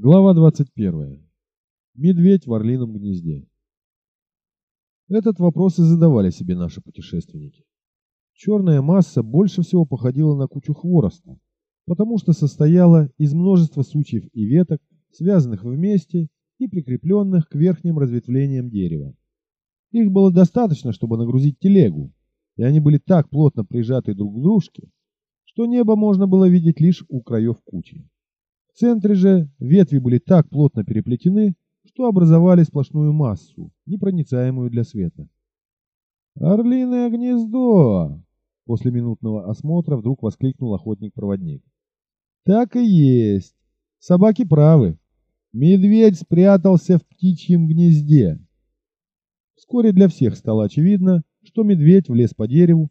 Глава 21. Медведь в орлином гнезде. Этот вопрос и задавали себе наши путешественники. Черная масса больше всего походила на кучу хвороста, потому что состояла из множества сучьев и веток, связанных вместе и прикрепленных к верхним разветвлениям дерева. Их было достаточно, чтобы нагрузить телегу, и они были так плотно прижаты друг к дружке, что небо можно было видеть лишь у краев кучи. В центре же ветви были так плотно переплетены, что образовали сплошную массу, непроницаемую для света. «Орлиное гнездо!» После минутного осмотра вдруг воскликнул охотник-проводник. «Так и есть. Собаки правы. Медведь спрятался в птичьем гнезде». Вскоре для всех стало очевидно, что медведь влез по дереву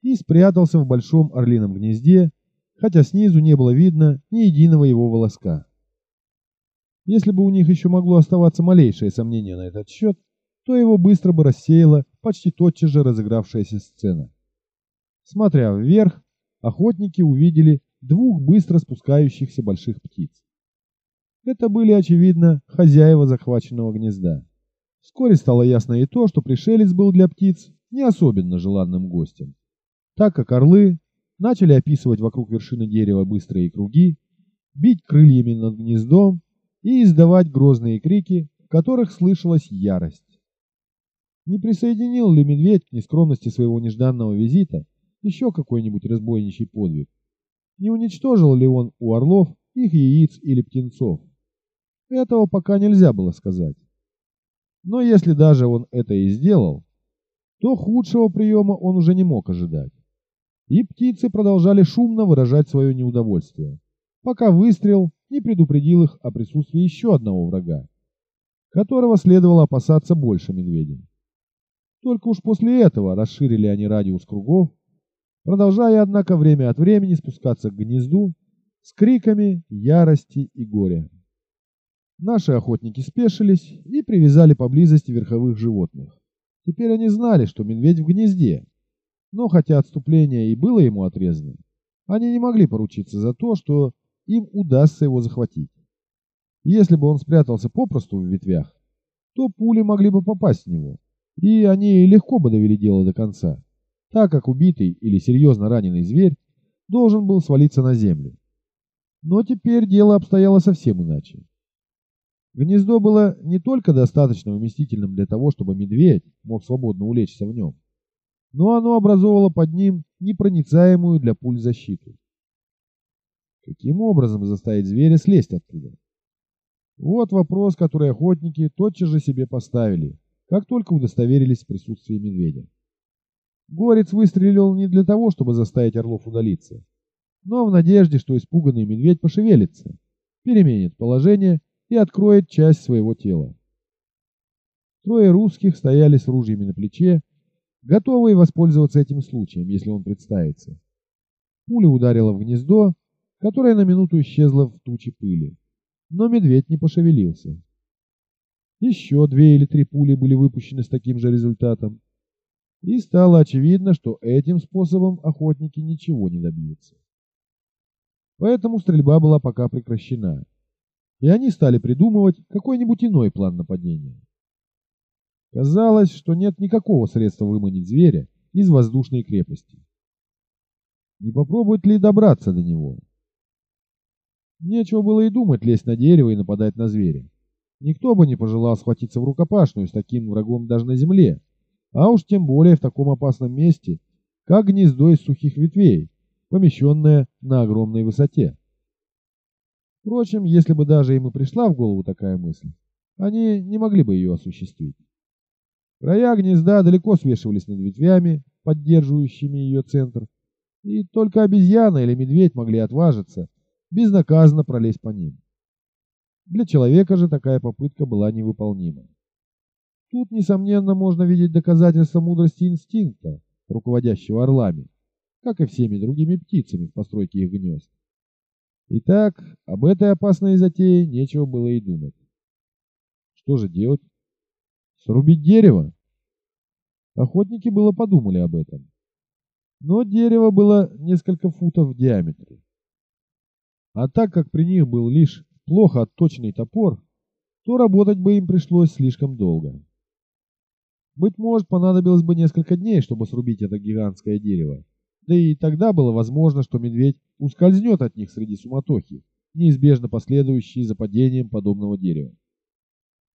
и спрятался в большом орлином гнезде, хотя снизу не было видно ни единого его волоска. Если бы у них еще могло оставаться малейшее сомнение на этот счет, то его быстро бы рассеяла почти тотчас же разыгравшаяся сцена. Смотря вверх, охотники увидели двух быстро спускающихся больших птиц. Это были, очевидно, хозяева захваченного гнезда. Вскоре стало ясно и то, что пришелец был для птиц не особенно желанным гостем, так как орлы начали описывать вокруг вершины дерева быстрые круги, бить крыльями над гнездом и издавать грозные крики, в которых слышалась ярость. Не присоединил ли медведь к нескромности своего нежданного визита еще какой-нибудь разбойничий подвиг? Не уничтожил ли он у орлов их яиц или птенцов? Этого пока нельзя было сказать. Но если даже он это и сделал, то худшего приема он уже не мог ожидать. И птицы продолжали шумно выражать свое неудовольствие, пока выстрел не предупредил их о присутствии еще одного врага, которого следовало опасаться больше медведя. Только уж после этого расширили они радиус кругов, продолжая, однако, время от времени спускаться к гнезду с криками ярости и горя. Наши охотники спешились и привязали поблизости верховых животных. Теперь они знали, что медведь в гнезде, но хотя отступление и было ему отрезано, они не могли поручиться за то, что им удастся его захватить. Если бы он спрятался попросту в ветвях, то пули могли бы попасть в него, и они легко бы довели дело до конца, так как убитый или серьезно раненый зверь должен был свалиться на землю. Но теперь дело обстояло совсем иначе. Гнездо было не только достаточно вместительным для того, чтобы медведь мог свободно улечься в нем, но оно образовывало под ним непроницаемую для пуль защиту. Каким образом заставить зверя слезть оттуда? Вот вопрос, который охотники тотчас же себе поставили, как только удостоверились в присутствии медведя. Горец выстрелил не для того, чтобы заставить орлов удалиться, но в надежде, что испуганный медведь пошевелится, переменит положение и откроет часть своего тела. Трое русских стояли с ружьями на плече готовые воспользоваться этим случаем, если он представится. Пуля ударила в гнездо, которое на минуту исчезло в туче пыли. Но медведь не пошевелился. Еще две или три пули были выпущены с таким же результатом. И стало очевидно, что этим способом охотники ничего не добьются. Поэтому стрельба была пока прекращена. И они стали придумывать какой-нибудь иной план нападения. Казалось, что нет никакого средства выманить зверя из воздушной крепости. Не попробует ли добраться до него? Нечего было и думать лезть на дерево и нападать на зверя. Никто бы не пожелал схватиться в рукопашную с таким врагом даже на земле, а уж тем более в таком опасном месте, как гнездо из сухих ветвей, помещенное на огромной высоте. Впрочем, если бы даже им и пришла в голову такая мысль, они не могли бы ее осуществить. Края гнезда далеко свешивались над ветвями, поддерживающими ее центр, и только обезьяна или медведь могли отважиться безнаказанно пролезть по ним. Для человека же такая попытка была невыполнима. Тут, несомненно, можно видеть доказательство мудрости инстинкта, руководящего орлами, как и всеми другими птицами в постройке их гнезд. Итак, об этой опасной затее нечего было и думать. Что же делать? Срубить дерево? Охотники было подумали об этом. Но дерево было несколько футов в диаметре. А так как при них был лишь плохо отточенный топор, то работать бы им пришлось слишком долго. Быть может, понадобилось бы несколько дней, чтобы срубить это гигантское дерево. Да и тогда было возможно, что медведь ускользнет от них среди суматохи, неизбежно последующей за падением подобного дерева.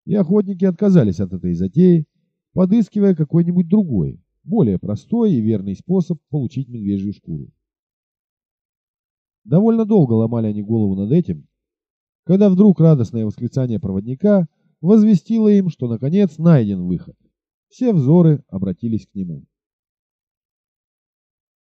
И охотники отказались от этой затеи, подыскивая какой-нибудь другой, более простой и верный способ получить медвежью шкуру. Довольно долго ломали они голову над этим, когда вдруг радостное восклицание проводника возвестило им, что наконец найден выход. Все взоры обратились к нему.